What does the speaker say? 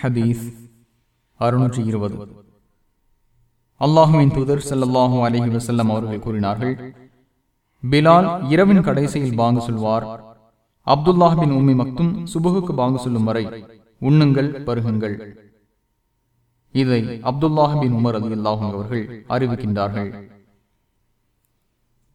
ஹதீஸ் அறுநூற்றி இருபது. அல்லாஹுவின் தூதர் செல்லல்லாஹூ அலஹி வசல்லம் அவர்கள் கூறினார்கள் பிலால் இரவின் கடைசியில் பாங்கு சொல்வார் அப்துல்லாஹ் பின் உம்மி மக்தும் சுபகுக்கு பாங்கு சொல்லும் வரை உண்ணுங்கள் பருகுங்கள். இதை அப்துல்லாஹ் பின் உமர் அலி அவர்கள் அறிவிக்கின்றார்கள்.